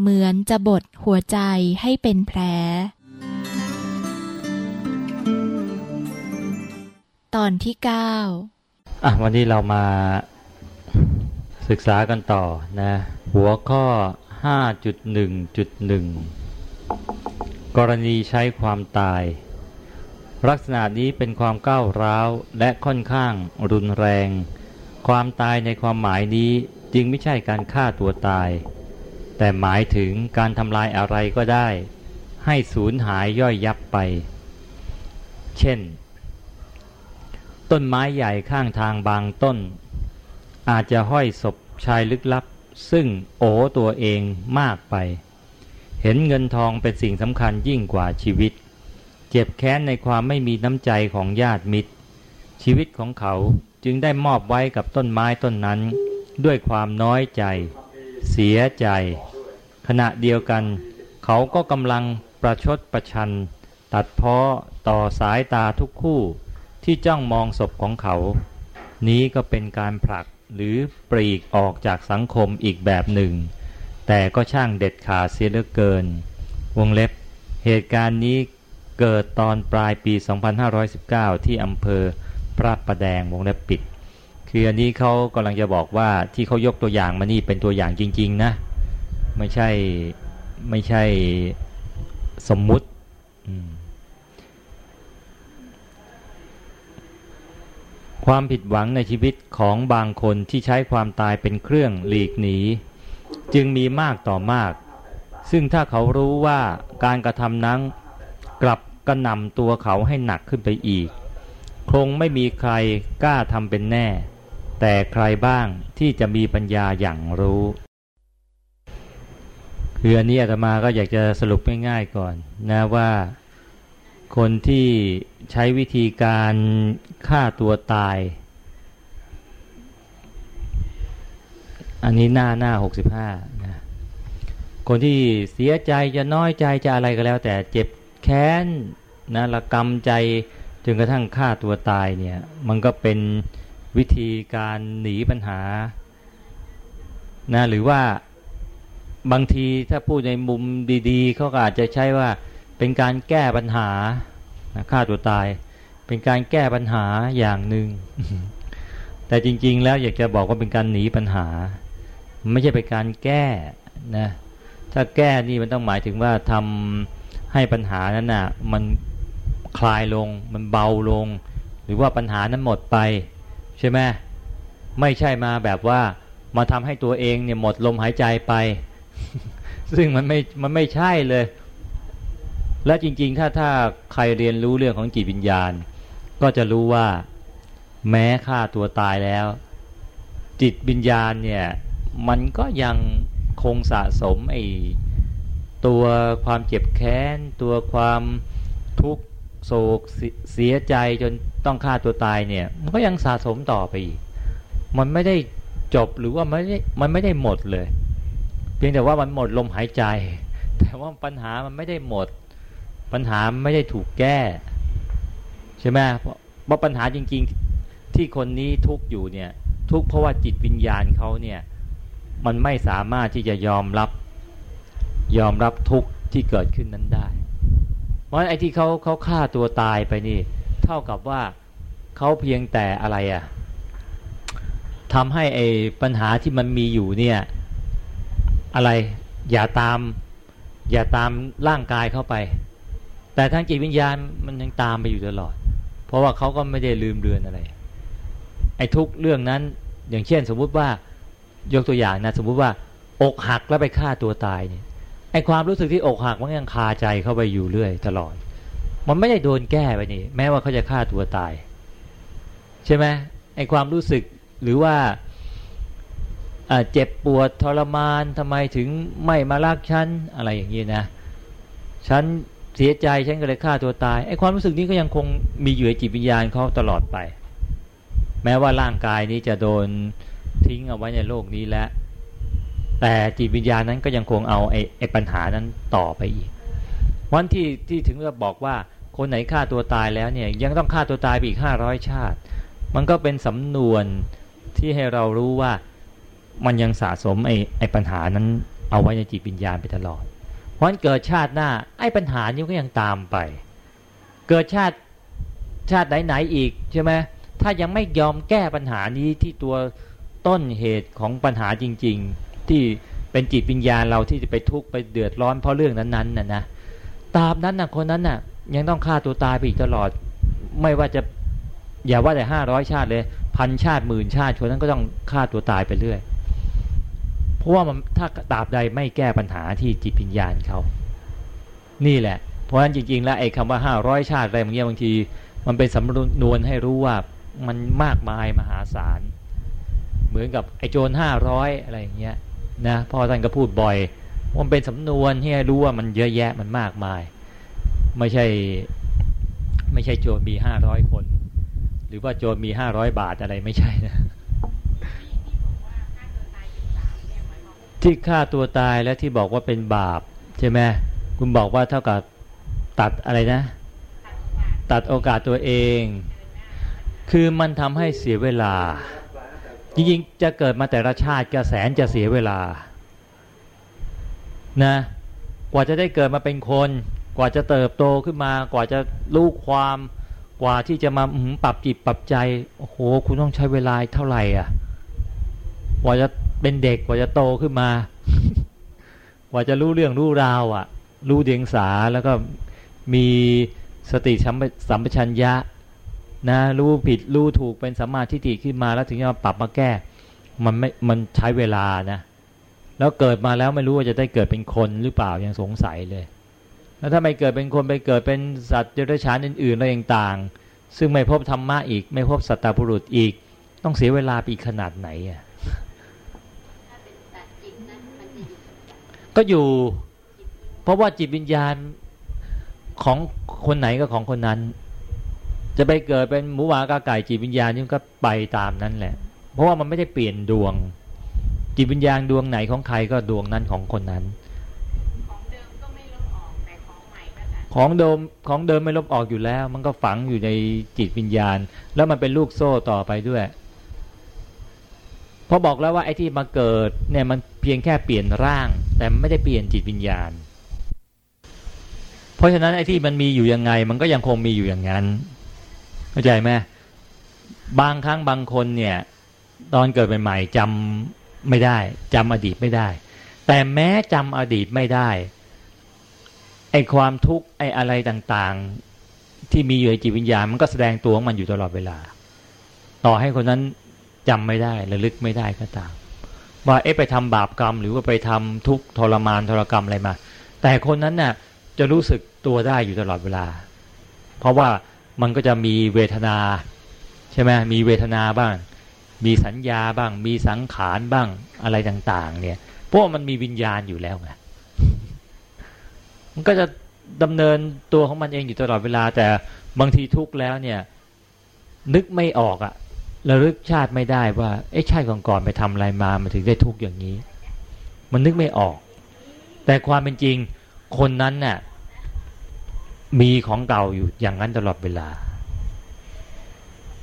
เหมือนจะบดหัวใจให้เป็นแผล ตอนที่เก้าอะวันนี้เรามาศึกษากันต่อนะ หัวข้อ 5.1.1 กรณีใช้ความตาย ลักษณะนี้เป็นความก้าวร้าวและค่อนข้างรุนแรง ความตายในความหมายนี้จึงไม่ใช่การฆ่าตัวตาย แต่หมายถึงการทำลายอะไรก็ได้ ให้สูญหายย่อยยับไป เช่น ต้นไม้ใหญ่ข้างทางบางต้น อาจจะห้อยศพชายลึกลับ ซึ่งโอตัวเองมากไป เห็นเงินทองเป็นสิ่งสำคัญยิ่งกว่าชีวิต เจ็บแค้นในความไม่มีน้ำใจของญาติมิตร ชีวิตของเขาจึงได้มอบไว้กับต้นไม้ต้นนั้น ด้วยความน้อยใจ เสียใจ ขณะเดียวกัน เขาก็กำลังประชดประชัน ตัดพ้อต่อสายตาทุกคู่ที่จ้องมองศพของเขา นี้ก็เป็นการผลักหรือปลีกออกจากสังคมอีกแบบหนึ่ง แต่ก็ช่างเด็ดขาดเสียเหลือเกิน วงเล็บ เหตุการณ์นี้เกิดตอนปลายปี 2519 ที่อำเภอพระประแดงวงเล็บปิด คืออันนี้เขากำลังจะบอกว่าที่เขายกตัวอย่างมานี่เป็นตัวอย่างจริง ๆ นะ ไม่ใช่ไม่ใช่สมมุติความผิดหวังในชีวิตของบางคนที่ใช้ความตายเป็นเครื่องหลีกหนี จึงมีมากต่อมาก ซึ่งถ้าเขารู้ว่าการกระทำนั้นกลับกระนำตัวเขาให้หนักขึ้นไปอีก คงไม่มีใครกล้าทำเป็นแน่ แต่ใครบ้างที่จะมีปัญญาอย่างรู้ คืออันนี้อาตมาก็อยากจะสรุปง่ายๆก่อนนะว่าคนที่ใช้วิธีการฆ่าตัวตาย อันนี้หน้าหน้าหกสิบห้านะคนที่เสียใจจะน้อยใจจะอะไรก็แล้ว แต่เจ็บแค้นนะละกรรมใจจนกระทั่งฆ่าตัวตายเนี่ย มันก็เป็น วิธีการหนีปัญหานะหรือว่าบางทีถ้าพูดในมุมดีๆ เขาก็อาจจะใช้ว่าเป็นการแก้ปัญหาฆ่าตัวตาย เป็นการแก้ปัญหาอย่างหนึง่งแต่จริงๆแล้วอยากจะบอกว่าเป็นการหนีปัญหา ไม่ใช่เป็นการแก้นะถ้าแก้นี่มันต้องหมายถึงว่าทำให้ปัญหานั้นนะ่ะมันคลายลงมันเบาลง หรือว่าปัญหานั้นหมดไป ใช่ไหมไม่ใช่มาแบบว่ามาทำให้ตัวเองเนี่ยหมดลมหายใจไป ซึ่งมันไม่มันไม่ใช่เลย และจริงๆ ถ้าถ้าใครเรียนรู้เรื่องของจิตวิญญาณ ก็จะรู้ว่าแม้ฆ่าตัวตายแล้ว จิตวิญญาณเนี่ยมันก็ยังคงสะสมไอ้ตัวความเจ็บแค้น ตัวความทุกข์ โศกเสียใจจนต้องฆ่าตัวตายเนี่ย มันก็ยังสะสมต่อไปอีก มันไม่ได้จบหรือว่าไม่ได้มันไม่ได้หมดเลย เพียงแต่ว่ามันหมดลมหายใจ แต่ว่าปัญหามันไม่ได้หมด ปัญหาไม่ได้ถูกแก้ ใช่ไหมเพราะปัญหาจริง ๆที่คนนี้ทุกอยู่เนี่ย ทุกเพราะว่าจิตวิญญาณเขาเนี่ยมันไม่สามารถที่จะยอมรับยอมรับทุกที่เกิดขึ้นนั้นได้ เพราะไอ้ที่เขาเขาฆ่าตัวตายไปนี่ เท่ากับว่าเขาเพียงแต่อะไรอะ่ะทำให้ไอ้ปัญหาที่มันมีอยู่เนี่ย อะไรอย่าตาม อย่าตามร่างกายเข้าไป แต่ทางจิตวิญญาณมันยังตามไปอยู่ตลอด เพราะว่าเขาก็ไม่ได้ลืมเลือนอะไร ไอ้ทุกเรื่องนั้นอย่างเช่น สมมุติว่ายกตัวอย่างนะ สมมุติว่า อกหักแล้วไปฆ่าตัวตายเนี่ย ไอความรู้สึกที่อกหักมันยังคาใจเข้าไปอยู่เรื่อย ตลอด มันไม่ได้โดนแก้ไปนี่ แม้ว่าเขาจะฆ่าตัวตาย ใช่ไหมไอความรู้สึกหรือว่าเจ็บปวดทรมานทำไมถึงไม่มารักฉันอะไรอย่างนี้นะฉันเสียใจฉันก็เลยฆ่าตัวตายไอความรู้สึกนี้ก็ยังคงมีอยู่ในจิตวิญญาณเขาตลอดไป แม้ว่าร่างกายนี้จะโดนทิ้งเอาไว้ในโลกนี้แล้ว แต่จิตวิญญาณนั้นก็ยังคงเอาไอ้ไอปัญหานั้นต่อไปอีกวันที่ที่ถึงจะบอกว่าคนไหนฆ่าตัวตายแล้วเนี่ยยังต้องฆ่าตัวตายไปอีกห้าร้อยชาติ มันก็เป็นสำนวนที่ให้เรารู้ว่ามันยังสะสมไอ้ไอปัญหานั้นเอาไว้ในจิตวิญญาณไปตลอดเพราะนั้นเกิดชาติหน้าไอ้ปัญหานี้ก็ยังตามไป เกิดชาติชาติไหนๆอีกใช่ไหมถ้ายังไม่ยอมแก้ปัญหานี้ที่ตัวต้นเหตุของปัญหาจริง ๆ ที่เป็นจิตวิญญาณเราที่จะไปทุกข์ไปเดือดร้อนเพราะเรื่องนั้นๆน่ะนะตามนั้นนะคนนั้นน่ะ ยังต้องฆ่าตัวตายไปอีกตลอด ไม่ว่าจะอย่าว่าแต่ห้าร้อยชาติเลยพันชาติหมื่นชาติคนนั้นก็ต้องฆ่าตัวตายไปเรื่อย เพราะว่ามันถ้าตราบใดไม่แก้ปัญหาที่จิตวิญญาณเขานี่แหละ เพราะฉะนั้นจริงๆ แล้วไอ้คำว่าห้าร้อยชาติอะไรบางอย่างบางที มันเป็นสำนวนให้รู้ว่ามันมากมายมหาศาล เหมือนกับไอ้โจรห้าร้อยอะไรอย่างเงี้ย นะพ่อท่านก็พูดบ่อยมันเป็นสำนวนให้รู้ว่ามันเยอะแยะมันมากมาย ไม่ใช่ไม่ใช่โจรมีห้าร้อยคน หรือว่าโจรมีห้าร้อยบาทอะไรไม่ใช่นะที่ฆ่าตัวตายแล้วที่บอกว่าเป็นบาป ใช่ไหมคุณบอกว่าเท่ากับตัดอะไรนะ ตัดโอกาสตัวเอง คือมันทำให้เสียเวลา จริงๆ จะเกิดมาแต่ละชาติกระแสนจะเสียเวลานะกว่าจะได้เกิดมาเป็นคน กว่าจะเติบโตขึ้นมา กว่าจะรู้ความ กว่าที่จะมาปรับจิตปรับใจโอ้โหคุณต้องใช้เวลาเท่าไหร่อะ กว่าจะเป็นเด็กกว่าจะโตขึ้นมา กว่าจะรู้เรื่องรู้ราวอะ รู้เดียงสาแล้วก็มีสติสัมปชัญญะ นะรู้ผิดรู้ถูกเป็นสัมมาทิฏฐิขึ้นมาแล้วถึงจะมาปรับมาแก้ มันไม่มันใช้เวลานะแล้วเกิดมาแล้วไม่รู้ว่าจะได้เกิดเป็นคนหรือเปล่ายังสงสัยเลย แล้วถ้าไม่เกิดเป็นคนไปเกิดเป็นสัตว์เดรัจฉานอื่นๆอะไรต่างๆ ซึ่งไม่พบธรรมะอีก ไม่พบสัตตบุรุษอีก ต้องเสียเวลาไปอีกขนาดไหนอะก็อยู่ เพราะว่าจิตวิญญาณของคนไหนก็ของคนนั้น จะไปเกิดเป็นหมูหวากาไก่จิตวิญญาณนี่ก็ไปตามนั้นแหละ เพราะว่ามันไม่ได้เปลี่ยนดวง จิตวิญญาณดวงไหนของใครก็ดวงนั้นของคนนั้น ของเดิมก็ไม่ลบออกแต่ของใหม่ก็จะของเดิมของเดิมไม่ลบออกอยู่แล้ว มันก็ฝังอยู่ในจิตวิญญาณ แล้วมันเป็นลูกโซ่ต่อไปด้วยพอบอกแล้วว่าไอ้ที่มาเกิดเนี่ยมันเพียงแค่เปลี่ยนร่าง แต่ไม่ได้เปลี่ยนจิตวิญญาณ เพราะฉะนั้นไอ้ที่มันมีอยู่ยังไง มันก็ยังคงมีอยู่อย่างนั้น เข้าใจไหมบางครั้งบางคนเนี่ย ตอนเกิดใหม่ๆจำไม่ได้จำอดีตไม่ได้ แต่แม้จำอดีตไม่ได้ไอ้ความทุกข์ไอ้อะไรต่างๆ ที่มีอยู่ในจิตวิญญาณมันก็แสดงตัวของมันอยู่ตลอดเวลา ต่อให้คนนั้นจำไม่ได้ระลึกไม่ได้ก็ตามว่าเอ๊ะไปทำบาปกรรม หรือว่าไปทำทุกทรมานทรกรรมอะไรมา แต่คนนั้นน่ะจะรู้สึกตัวได้อยู่ตลอดเวลา เพราะว่า มันก็จะมีเวทนาใช่ไหมมีเวทนาบ้าง มีสัญญาบ้าง มีสังขารบ้างอะไรต่าง ๆ เนี่ยเพราะมันมีวิญญาณอยู่แล้วไงมันก็จะดำเนินตัวของมันเองอยู่ตลอดเวลา แต่บางทีทุกข์แล้วเนี่ย นึกไม่ออกอะระลึกชาติไม่ได้ว่าไอ้ชาติก่อนๆไปทำอะไรมามันถึงได้ทุกข์อย่างนี้ มันนึกไม่ออก แต่ความเป็นจริงคนนั้นน่ะ มีของเก่าอยู่อย่างนั้นตลอดเวลา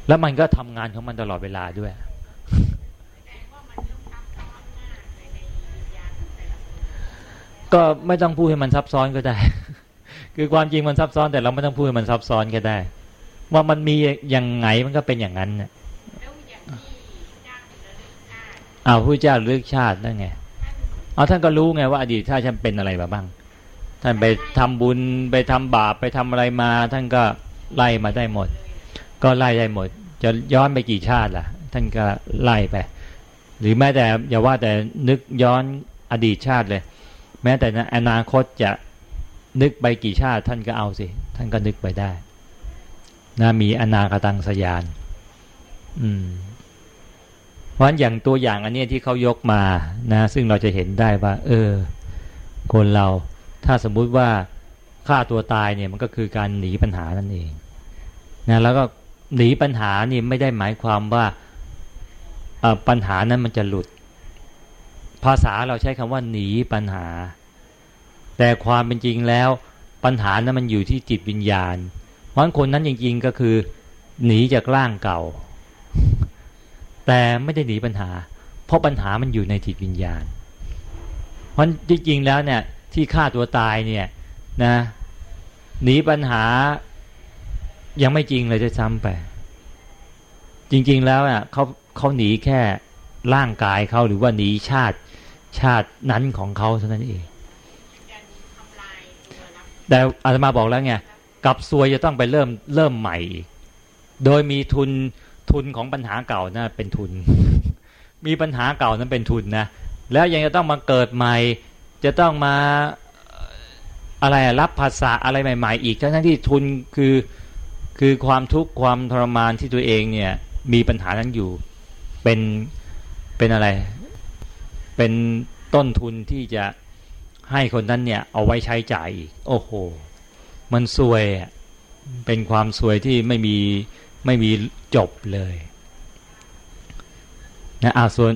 แล้วมันก็ทำงานของมันตลอดเวลาด้วย ก็ไม่ต้องพูดให้มันซับซ้อนก็ได้ คือความจริงมันซับซ้อนแต่เราไม่ต้องพูดให้มันซับซ้อนก็ได้ ว่ามันมีอย่างไงมันก็เป็นอย่างนั้นเนี่ยเอาผู้เจ้าเลือกชาตินั่นไงเอาท่านก็รู้ไงว่าอดีตถ้าฉันเป็นอะไรมาบ้าง ท่านไปทำบุญไปทำบาปไปทำอะไรมา ท่านก็ไล่มาได้หมด ก็ไล่ได้หมด จะย้อนไปกี่ชาติล่ะ ท่านก็ไล่ไป หรือแม้แต่อย่าว่าแต่นึกย้อนอดีตชาติเลย แม้แต่อนาคตจะนึกไปกี่ชาติ ท่านก็เอาสิ ท่านก็นึกไปได้นะมีอนาคตังสยาน อืมเพราะฉะนั้นอย่างตัวอย่างอันนี้ที่เขายกมานะ ซึ่งเราจะเห็นได้ว่า เออ คนเรา ถ้าสมมุติว่าฆ่าตัวตายเนี่ยมันก็คือการหนีปัญหานั่นเองนะแล้วก็หนีปัญหานี่ไม่ได้หมายความว่าปัญหานั้นมันจะหลุด ภาษาเราใช้คำว่าหนีปัญหา แต่ความเป็นจริงแล้วปัญหานั้นมันอยู่ที่จิตวิญญาณ เพราะคนนั้นจริงๆก็คือหนีจากร่างเก่า แต่ไม่ได้หนีปัญหา เพราะปัญหามันอยู่ในจิตวิญญาณ เพราะจริงๆแล้วเนี่ย ที่ฆ่าตัวตายเนี่ยนะหนีปัญหายังไม่จริงเลยจะซ้ำไป จริง ๆแล้วอะเขาเขาหนีแค่ร่างกายเขาหรือว่าหนีชาติชาตินั้นของเขาเท่านั้นเองแต่อาตมาบอกแล้วไงกับซวยจะต้องไปเริ่มเริ่มใหม่อีกโดยมีทุนทุนของปัญหาเก่านะเป็นทุน มีปัญหาเก่านั้นเป็นทุนนะแล้วยังจะต้องมาเกิดใหม่ จะต้องมาอะไรรับภาษาอะไรใหม่ ๆ อีกทั้งที่ทุนคือคือความทุกข์ความทรมานที่ตัวเองเนี่ยมีปัญหานั้นอยู่เป็นเป็นอะไร เป็นต้นทุนที่จะให้คนนั้นเนี่ยเอาไว้ใช้จ่ายอีก โอ้โห มันซวยเป็นความซวยที่ไม่มีไม่มีจบเลยนะอาส่วน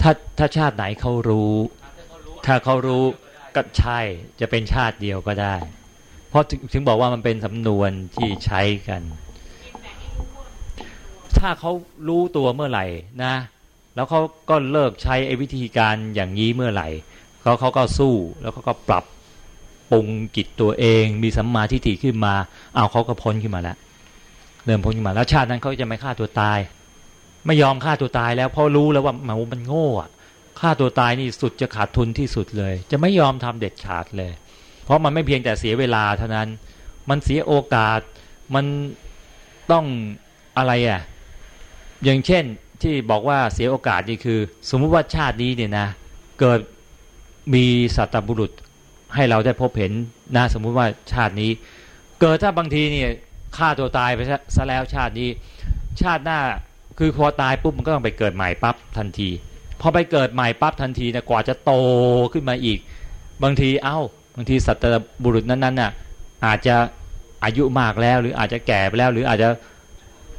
ถ้าถ้าชาติไหนเขารู้ ถ้าเขารู้ก็ใช่จะเป็นชาติเดียวก็ได้ เพราะถึงบอกว่ามันเป็นสำนวนที่ใช้กัน ถ้าเขารู้ตัวเมื่อไหร่นะ แล้วเขาก็เลิกใช้ไอ้วิธีการอย่างนี้เมื่อไหร่เขาเขาก็สู้แล้วเขาก็ปรับปรุงจิตตัวเอง มีสัมมาทิฏฐิขึ้นมาเอาเขาก็พ้นขึ้นมาแล้วเริ่มพ้นขึ้นมาแล้วชาตินั้นเขาจะไม่ฆ่าตัวตาย ไม่ยอมฆ่าตัวตายแล้วเพราะรู้แล้วว่ามันมันโง่อะฆ่าตัวตายนี่สุดจะขาดทุนที่สุดเลย จะไม่ยอมทำเด็ดขาดเลย เพราะมันไม่เพียงแต่เสียเวลาเท่านั้น มันเสียโอกาสมันต้องอะไรอะอย่างเช่นที่บอกว่าเสียโอกาสนี่คือ สมมุติว่าชาตินี้เนี่ยนะ เกิดมีสัตบุรุษให้เราได้พบเห็นนะสมมุติว่าชาตินี้ เกิดถ้าบางทีเนี่ยฆ่าตัวตายไปซะแล้วชาตินี้ ชาติหน้า คือพอตายปุ๊บมันก็ต้องไปเกิดใหม่ปั๊บทันที พอไปเกิดใหม่ปั๊บทันทีนะกว่าจะโตขึ้นมาอีก บางทีเอา้า บางทีสัตบุรุษนั้นๆน่ะอาจจะอายุมากแล้ว หรืออาจจะแก่ไปแล้ว หรืออาจจะ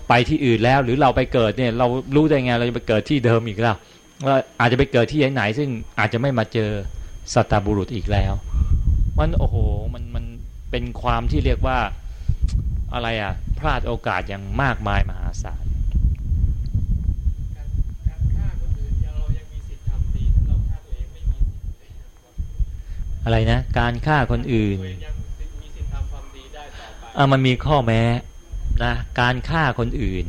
ไปที่อื่นแล้ว หรือเราไปเกิดเนี่ย เรารู้ได้ไงเราจะไปเกิดที่เดิมอีกแล้วว่าอาจจะไปเกิดที่ไหนซึ่งอาจจะไม่มาเจอสัตบุรุษอีกแล้ว มันโอ้โหมันมันเป็นความที่เรียกว่าอะไรอะพลาดโอกาสอย่างมากมายมหาศาล อะไรนะ การฆ่าคนอื่นอะมันมีข้อแม้นะการฆ่าคนอื่น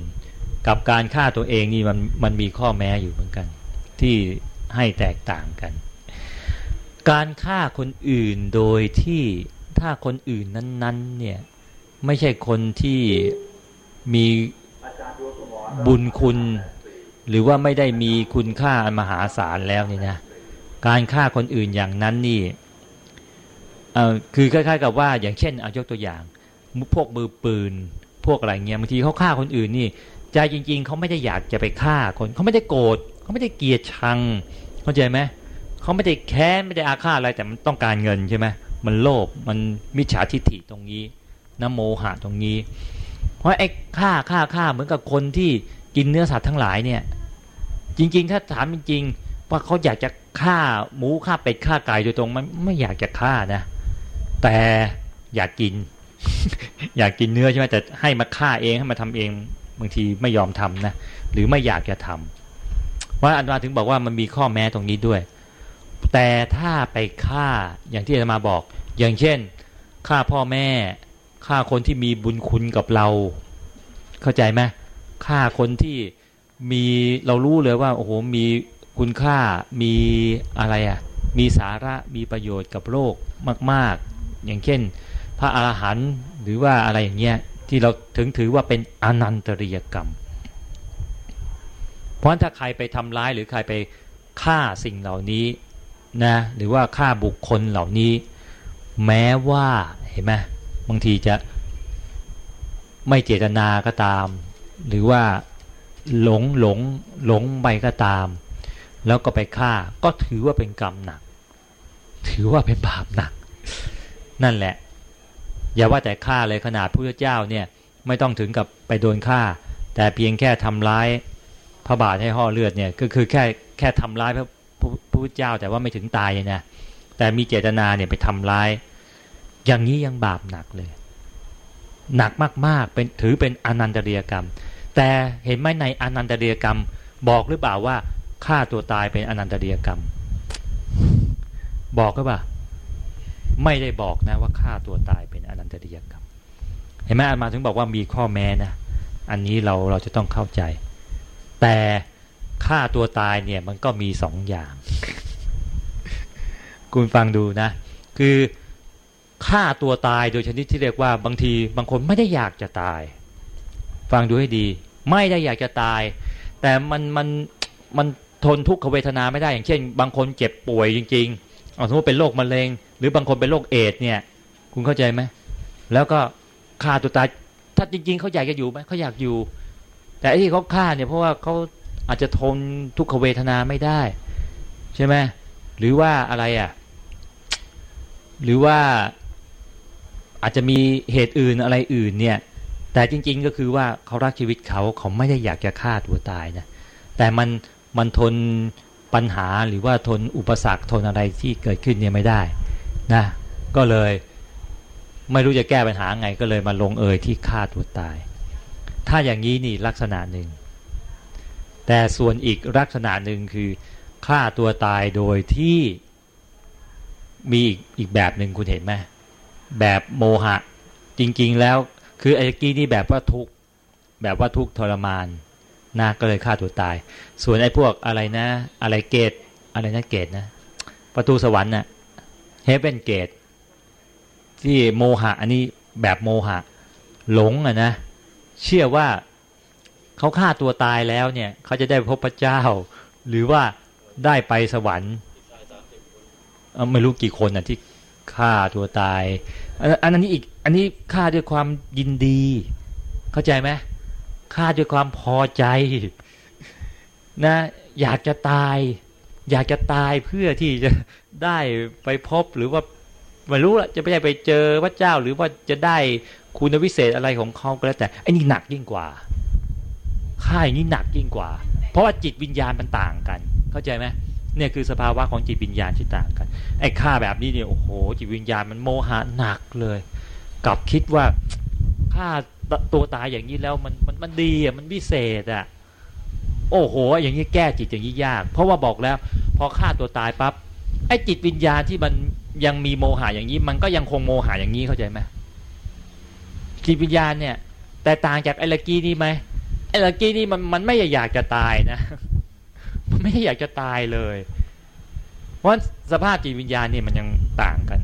กับการฆ่าตัวเองนี่มันมันมีข้อแม้อยู่เหมือนกัน ที่ให้แตกต่างกัน การฆ่าคนอื่นโดยที่ถ้าคนอื่นนั้นๆเนี่ยไม่ใช่คนที่มีบุญคุณ หรือว่าไม่ได้มีคุณค่าอันมหาศาลแล้วนี่นะการฆ่าคนอื่นอย่างนั้นนี่ เออคือคล้ายๆ กับว่าอย่างเช่นเอายกตัวอย่าง พวกมือปืน พวกอะไรเงี้ยบางทีเขาฆ่าคนอื่นนี่ใจจริง ๆเขาไม่ได้อยากจะไปฆ่าคนเขาไม่ได้โกรธเขาไม่ได้เกลียดชังเข้าใจไหมเขาไม่ได้แค้นไม่ได้อาฆาตอะไรแต่มันต้องการเงินใช่ไหมมันโลภมันมิจฉาทิฏฐิตรงนี้นโมหะตรงนี้ เพราะไอ้ฆ่าฆ่าฆ่าเหมือนกับคนที่กินเนื้อสัตว์ทั้งหลายเนี่ย จริง ๆ ถ้าถามจริง ๆ ว่าเขาอยากจะฆ่าหมูฆ่าเป็ดฆ่าไก่โดยตรงมันไม่อยากจะฆ่านะ แต่อยากกิน อยากกินเนื้อใช่ไหมแต่ให้มาฆ่าเองให้มาทำเองบางทีไม่ยอมทำนะหรือไม่อยากจะทำว่าอันวาถึงบอกว่ามันมีข้อแม้ตรงนี้ด้วย แต่ถ้าไปฆ่าอย่างที่จะมาบอก อย่างเช่นฆ่าพ่อแม่ฆ่าคนที่มีบุญคุณกับเรา เข้าใจไหมฆ่าคนที่มีเรารู้เลยว่าโอ้โหมีคุณค่ามีอะไรอะ่ะมีสาระมีประโยชน์กับโลกมากๆ อย่างเช่น พระอาหารหันต์หรือว่าอะไรอย่างเงี้ยที่เราถึงถือว่าเป็นอนันตริยกรรม เพราะถ้าใครไปทำร้ายหรือใครไปฆ่าสิ่งเหล่านี้นะหรือว่าฆ่าบุคคลเหล่านี้ แม้ว่าเห็นไหมบางทีจะไม่เจตนาก็ตาม หรือว่าหลงหลงหลงไปก็ตาม แล้วก็ไปฆ่าก็ถือว่าเป็นกรรมหนัก ถือว่าเป็นบาปหนัก นั่นแหละ อย่าว่าแต่ฆ่าเลยขนาดพระเจ้าเนี่ยไม่ต้องถึงกับไปโดนฆ่า แต่เพียงแค่ทำร้ายพระบาทให้ห่อเลือดเนี่ยก็คือแค่แค่ทำร้ายพระพระพุทธเจ้าแต่ว่าไม่ถึงตายนะแต่มีเจตนาเนี่ยไปทำร้าย อย่างนี้ยังบาปหนักเลย หนักมากๆเป็นถือเป็นอนันตเรียกรรม แต่เห็นไหมในอนันตเดียกรรม บอกหรือเปล่าว่าฆ่าตัวตายเป็นอนันตเดียกรรม บอกหรือเปล่า ไม่ได้บอกนะว่าฆ่าตัวตายเป็นอนันตเดียกรรมเห็นไหมอามาถึงบอกว่ามีข้อแม้นะ อันนี้เราเราจะต้องเข้าใจ แต่ฆ่าตัวตายเนี่ยมันก็มีสองอย่าง คุณฟังดูนะ คือฆ่าตัวตายโดยชนิดที่เรียกว่าบางทีบางคนไม่ได้อยากจะตาย ฟังดูให้ดี ไม่ได้อยากจะตาย แต่มันมันมันทนทุกขเวทนาไม่ได้อย่างเช่น บางคนเจ็บป่วยจริง ๆ เอาสมมติเป็นโรคมะเร็ง รือบางคนเป็นโรคเอดเนี่ย คุณเข้าใจไหมแล้วก็ฆ่าตัวตายถ้าจริง ๆเขาอยากจะอยู่ไหมเขาอยากอยู่ แต่ที่เขาฆ่าเนี่ยเพราะว่าเขาอาจจะทนทุกขเวทนาไม่ได้ ใช่ไหมหรือว่าอะไรอะ หรือว่าอาจจะมีเหตุอื่นอะไรอื่นเนี่ย แต่จริง ๆก็คือว่าเขารักชีวิตเขาเขาไม่ได้อยากจะฆ่าตัวตายนะแต่มันมันทนปัญหาหรือว่าทนอุปสรรคทนอะไรที่เกิดขึ้นเนี่ยไม่ได้ นะก็เลยไม่รู้จะแก้ปัญหาไงก็เลยมาลงเอยที่ฆ่าตัวตาย ถ้าอย่างนี้นี่ลักษณะหนึ่ง แต่ส่วนอีกลักษณะหนึ่งคือฆ่าตัวตายโดยที่มีอีกอีกแบบหนึ่งคุณเห็นไหมแบบโมหะ จริงๆแล้วคือไอ้กี้นี่แบบว่าทุกแบบว่าทุกทรมานนะก็เลยฆ่าตัวตาย ส่วนไอ้พวกอะไรนะ อะไรเกตอะไรนะเกตนะ ประตูสวรรค์น่ะ เฮเบนเกตที่โมหะอันนี้แบบโมหะ หลงอะนะ เชื่อว่าเขาฆ่าตัวตายแล้วเนี่ยเขาจะได้พบพระเจ้า หรือว่าได้ไปสวรรค์ไม่รู้กี่คนอะที่ฆ่าตัวตาย อันนั้นอีกอันนี้ฆ่าด้วยความยินดี เข้าใจไหมฆ่าด้วยความพอใจนะอยากจะตาย อยากจะตายเพื่อที่จะ ได้ไปพบหรือว่าไม่รู้ละจะไม่ได้ไปเจอพระเจ้า หรือว่าจะได้คุณวิเศษอะไรของเขาก็แล้วแต่ไอันนี้หนักยิ่งกว่าฆ่าอย่างนี้หนักยิ่งกว่า เพราะว่าจิตวิญญาณมันต่างกัน เข้าใจไหมเนี่ยคือสภาวะของจิตวิญญาณที่ต่างกันไอ้ฆ่าแบบนี้เนี่ยโอ้โห จิตวิญญาณมันโมหะหนักเลยกลับคิดว่าฆ่าตัวตายอย่างนี้แล้วมันมันมันดีอะมันพิเศษอะโอ้โห อย่างนี้แก้จิตอย่างนี้ยาก เพราะว่าบอกแล้ว พอฆ่าตัวตายปั๊บ ไอ้จิตวิญญาณที่มันยังมีโมหะอย่างนี้ มันก็ยังคงโมหะอย่างนี้เข้าใจไหมจิตวิญญาณเนี่ย แต่ต่างจากไอ้ละกี้นี่ไหมไอ้ละกี้นี่มันมันไม่อยากจะตายนะ มันไม่ได้อยากจะตายเลย เพราะสภาพจิตวิญญาณนี่มันยังต่างกัน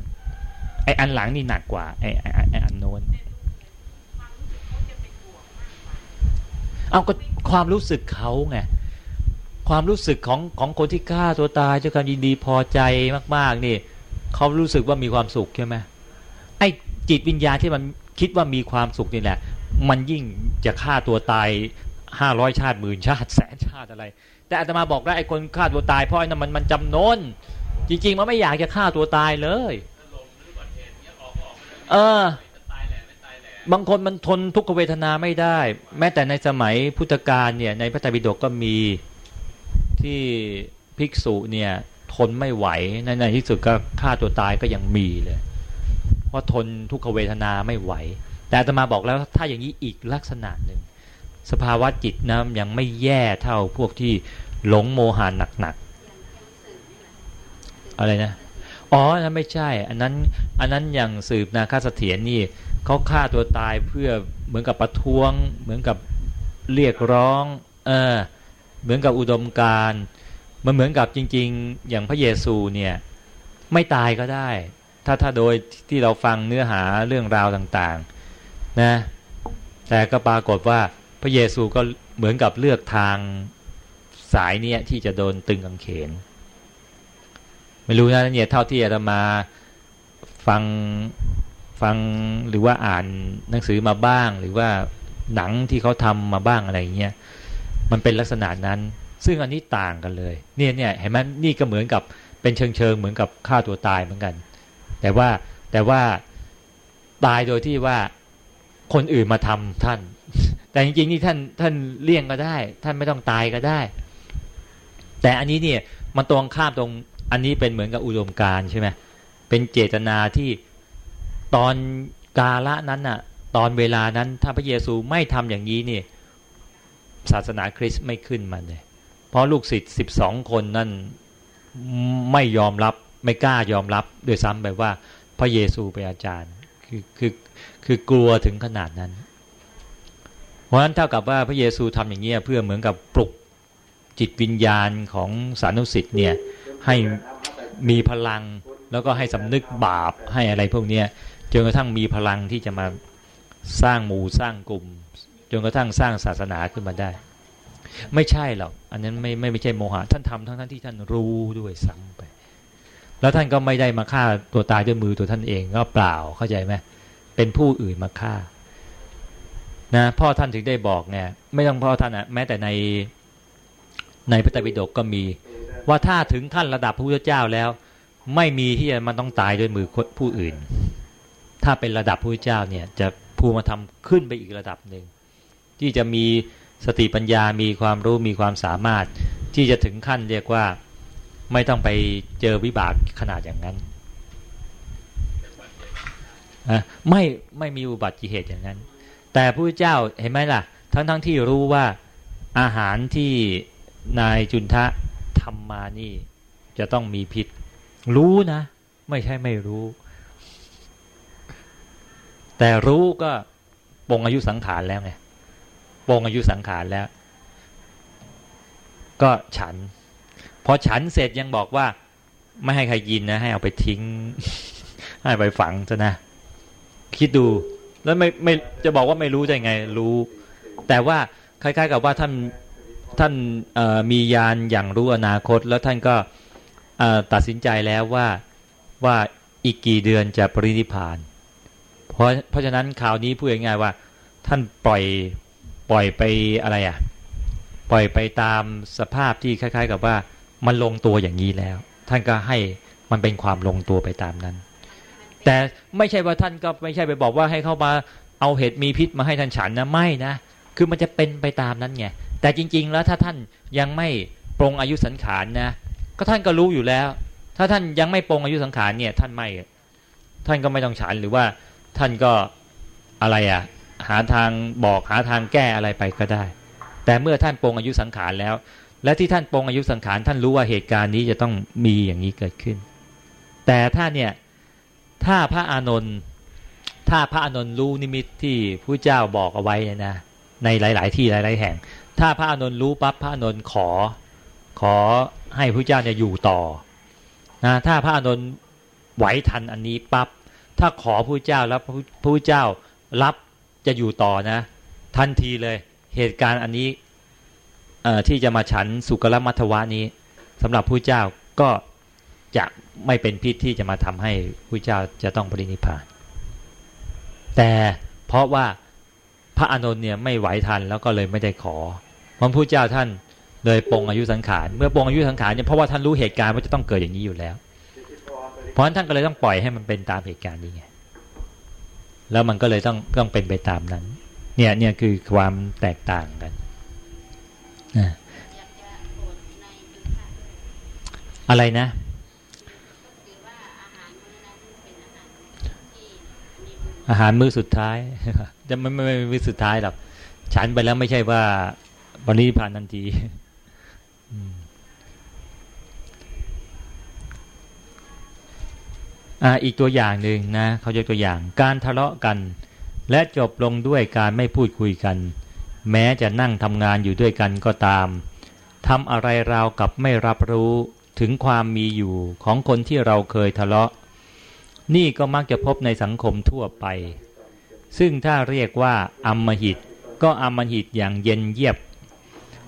ไอ้อันหลังนี่หนักกว่าไอ้ไอ้ไอ้อันโน้นเอาก็ความรู้สึกเขาไง ความรู้สึกของของคนที่ฆ่าตัวตายด้วยความยินดีพอใจมาก ๆ นี่เขารู้สึกว่ามีความสุขใช่ไหมไอ้จิตวิญญาณที่มันคิดว่ามีความสุขนี่แหละ มันยิ่งจะฆ่าตัวตายห้าร้อยชาติหมื่นชาติแสนชาติอะไร แต่อาตมาบอกได้ไอ้คนฆ่าตัวตายเพราะไอ้นั่นมันมันจำนนจริง ๆ มันไม่อยากจะฆ่าตัวตายเลย เออบางคนมันทนทุกขเวทนาไม่ได้ แม้แต่ในสมัยพุทธกาลเนี่ยในพระไตรปิฎกก็มี ที่ภิกษุเนี่ยทนไม่ไหวในในที่สุดก็ฆ่าตัวตายก็ยังมีเลย เพราะทนทุกขเวทนาไม่ไหว แต่อาตมาบอกแล้วถ้าอย่างนี้อีกลักษณะหนึ่ง สภาวะจิตนะยังไม่แย่เท่าพวกที่หลงโมหะหนักๆอะไรนะอ๋อนั้นไม่ใช่ อันนั้นอันนั้นอย่างสืบนาคาเสถียรนี่เขาฆ่าตัวตายเพื่อเหมือนกับประท้วง เหมือนกับเรียกร้อง เออ เหมือนกับอุดมการมันเหมือนกับจริง ๆ อย่างพระเยซูเนี่ยไม่ตายก็ได้ ถ้าถ้าโดยที่เราฟังเนื้อหาเรื่องราวต่างๆนะแต่ก็ปรากฏว่าพระเยซูก็เหมือนกับเลือกทางสายเนี้ยที่จะโดนตึงกังเขน ไม่รู้นะเนี่ยเท่าที่อาตมาฟังฟังหรือว่าอ่านหนังสือมาบ้าง หรือว่าหนังที่เขาทำมาบ้างอะไรเงี้ย มันเป็นลักษณะนั้น ซึ่งอันนี้ต่างกันเลย เนี่ยเนี่ยเห็นไหมนี่ก็เหมือนกับเป็นเชิงเชิงเหมือนกับฆ่าตัวตายเหมือนกัน แต่ว่าแต่ว่าตายโดยที่ว่าคนอื่นมาทำท่าน แต่จริงๆนี่ท่านท่านเลี่ยงก็ได้ ท่านไม่ต้องตายก็ได้ แต่อันนี้เนี่ยมันตรงข้ามตรงอันนี้เป็นเหมือนกับอุดมการใช่ไหมเป็นเจตนาที่ตอนกาละนั้นน่ะ ตอนเวลานั้นถ้าพระเยซูไม่ทำอย่างนี้เนี่ย ศาสนาคริสต์ไม่ขึ้นมาเลย เพราะลูกศิษย์สิบสองคนนั่นไม่ยอมรับไม่กล้ายอมรับโดยซ้ำไปว่า พระเยซูเป็นอาจารย์คือคือคือกลัวถึงขนาดนั้น เพราะฉะนั้นเท่ากับว่าพระเยซูทำอย่างนี้เพื่อเหมือนกับปลุกจิตวิญญาณของสานุสิทธิ์เนี่ยให้มีพลังแล้วก็ให้สำนึกบาปให้อะไรพวกนี้จนกระทั่งมีพลังที่จะมาสร้างหมู่สร้างกลุ่ม จนกระทั่งสร้างศาสนาขึ้นมาได้ ไม่ใช่หรอกอันนั้นไม่ไม่ไม่ใช่โมหะ ท่านทำทั้งท่านที่ท่านรู้ด้วยซ้ำไป แล้วท่านก็ไม่ได้มาฆ่าตัวตายด้วยมือตัวท่านเองก็เปล่าเข้าใจไหมเป็นผู้อื่นมาฆ่านะพ่อท่านถึงได้บอกไงไม่ต้องพ่อท่านอะแม้แต่ในในพระไตรปิฎกก็มี ว่าถ้าถึงขั้นระดับพระพุทธเจ้าแล้ว ไม่มีที่จะมันต้องตายด้วยมือผู้อื่น ถ้าเป็นระดับพระพุทธเจ้าเนี่ยจะภูมิธรรมขึ้นไปอีกระดับหนึ่ง ที่จะมีสติปัญญามีความรู้มีความสามารถ ที่จะถึงขั้นเรียกว่าไม่ต้องไปเจอวิบากขนาดอย่างนั้นอะไม่ไม่มีอุบัติเหตุอย่างนั้น แต่พระเจ้าเห็นไหมล่ะ ทั้งทั้งที่รู้ว่าอาหารที่นายจุนทะทำมานี่ จะต้องมีพิษ รู้นะ ไม่ใช่ไม่รู้ แต่รู้ก็ปงอายุสังขารแล้วไง ปงอายุสังขารแล้ว ก็ฉัน พอฉันเสร็จยังบอกว่า ไม่ให้ใครกินนะ ให้เอาไปทิ้ง ให้ไปฝังซะนะ คิดดู แล้วไม่ไม่จะบอกว่าไม่รู้ได้ไง รู้ แต่ว่าคล้าย ๆ กับว่าท่านท่านมียานอย่างรู้อนาคต แล้วท่านก็ตัดสินใจแล้วว่าว่าอีกกี่เดือนจะปรินิพาน เพราะเพราะฉะนั้นข่าวนี้พูดง่ายๆว่า ท่านปล่อย ปล่อยไปอะไรอะ ปล่อยไปตามสภาพที่คล้าย ๆ กับว่ามันลงตัวอย่างนี้แล้ว ท่านก็ให้มันเป็นความลงตัวไปตามนั้น แต่ไม่ใช่ว่าท่านก็ไม่ใช่ไปบอกว่าให้เข้ามาเอาเห็ดมีพิษมาให้ท่านฉันนะไม่นะคือมันจะเป็นไปตามนั้นไงแต่จริง ๆ แล้วถ้าท่านยังไม่ปรงอายุสังขารนะ ก็ท่านก็รู้อยู่แล้ว ถ้าท่านยังไม่ปรงอายุสังขารเนี่ย ท่านไม่ ท่านก็ไม่ต้องฉันหรือว่าท่านก็อะไรอะ่ะ หาทางบอกหาทางแก้อะไรไปก็ได้ แต่เมื่อท่านปรงอายุสังขารแล้ว และที่ท่านปรงอายุสังขารท่านรู้ว่าเหตุการณ์นี้จะต้องมีอย่างนี้เกิดขึ้น แต่ถ้าเนี่ยถ้าพระอานนท์ถ้าพระอานนท์รู้นิมิตที่ผู้เจ้าบอกเอาไว้นะในหลาย ๆ ที่หลาย ๆ แห่ง ถ้าพระอานนท์รู้ปั๊บพระอานนท์ขอ ขอให้พระเจ้าเนี่ยอยู่ต่อนะถ้าพระอานนท์ไหวทันอันนี้ปั๊บถ้าขอพระเจ้าแล้วพระเจ้ารับ จะอยู่ต่อนะ ทันทีเลย เหตุการณ์อันนี้ที่จะมาฉันสุกลมัทวานี้สำหรับพระเจ้าก็จะไม่เป็นพิษที่จะมาทำให้พระเจ้าจะต้องปรินิพพาน แต่เพราะว่าพระอานนท์เนี่ยไม่ไหวทันแล้วก็เลยไม่ได้ขอพระพุทธเจ้าท่านเลยปองอายุสังขารเมื่อปองอายุสังขารเนี่ยเพราะว่าท่านรู้เหตุการณ์ว่าจะต้องเกิดอย่างนี้อยู่แล้ว เพราะฉะนั้นท่านก็เลยต้องปล่อยให้มันเป็นตามเหตุการณ์นี้ไง แล้วมันก็เลยต้องต้องเป็นไปตามนั้น เนี่ยเนี่ยคือความแตกต่างกันอะไรนะอาหารมื้อสุดท้ายจะไม่ไม่ไม่มื้อสุดท้ายหรอกฉันไปแล้วไม่ใช่ว่าปรินิพานทันทีอ่า อีกตัวอย่างหนึ่งนะเขายกตัวอย่าง การทะเลาะกัน และจบลงด้วยการไม่พูดคุยกัน แม้จะนั่งทำงานอยู่ด้วยกันก็ตามทำอะไรราวกับไม่รับรู้ถึงความมีอยู่ของคนที่เราเคยทะเลาะ นี่ก็มักจะพบในสังคมทั่วไป ซึ่งถ้าเรียกว่าอัมมหิต ก็อัมมหิตอย่างเย็นเยียบ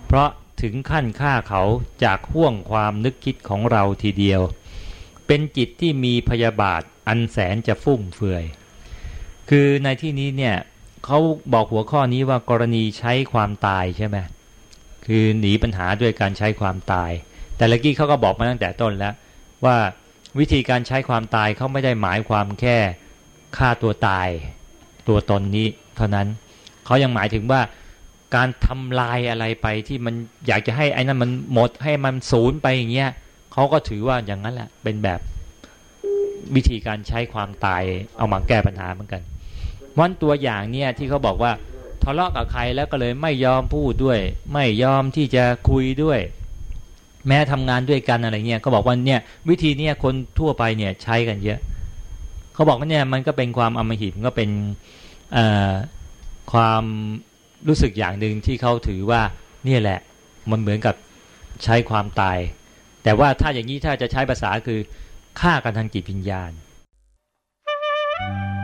เพราะถึงขั้นฆ่าเขาจากห่วงความนึกคิดของเราทีเดียว เป็นจิตที่มีพยาบาทอันแสนจะฟุ่มเฟือย คือในที่นี้เนี่ยเขาบอกหัวข้อนี้ว่ากรณีใช้ความตายใช่ไหมคือหนีปัญหาด้วยการใช้ความตาย แต่ละกี้เขาก็บอกมาตั้งแต่ต้นแล้ว ว่าวิธีการใช้ความตายเขาไม่ได้หมายความแค่ฆ่าตัวตาย ตัวตนนี้ เท่านั้นเขายังหมายถึงว่าการทำลายอะไรไปที่มันอยากจะให้ไอ้นั้นมันหมดให้มันศูนย์ไปอย่างเงี้ย เขาก็ถือว่าอย่างนั้นแหละ เป็นแบบวิธีการใช้ความตายเอามาแก้ปัญหาเหมือนกันวันตัวอย่างเนี่ยที่เขาบอกว่าทะเลาะกับใครแล้วก็เลยไม่ยอมพูดด้วย ไม่ยอมที่จะคุยด้วย แม้ทำงานด้วยกันอะไรเงี้ยก็บอกว่าเนี่ยวิธีเนี้ยคนทั่วไปเนี่ยใช้กันเยอะเขาบอกว่าเนี่ยมันก็เป็นความอมหิตก็เป็นความรู้สึกอย่างหนึ่งที่เขาถือว่าเนี่ยแหละมันเหมือนกับใช้ความตาย แต่ว่าถ้าอย่างนี้ถ้าจะใช้ภาษาคือฆ่ากันทางจิตวิญญาณ Thank you.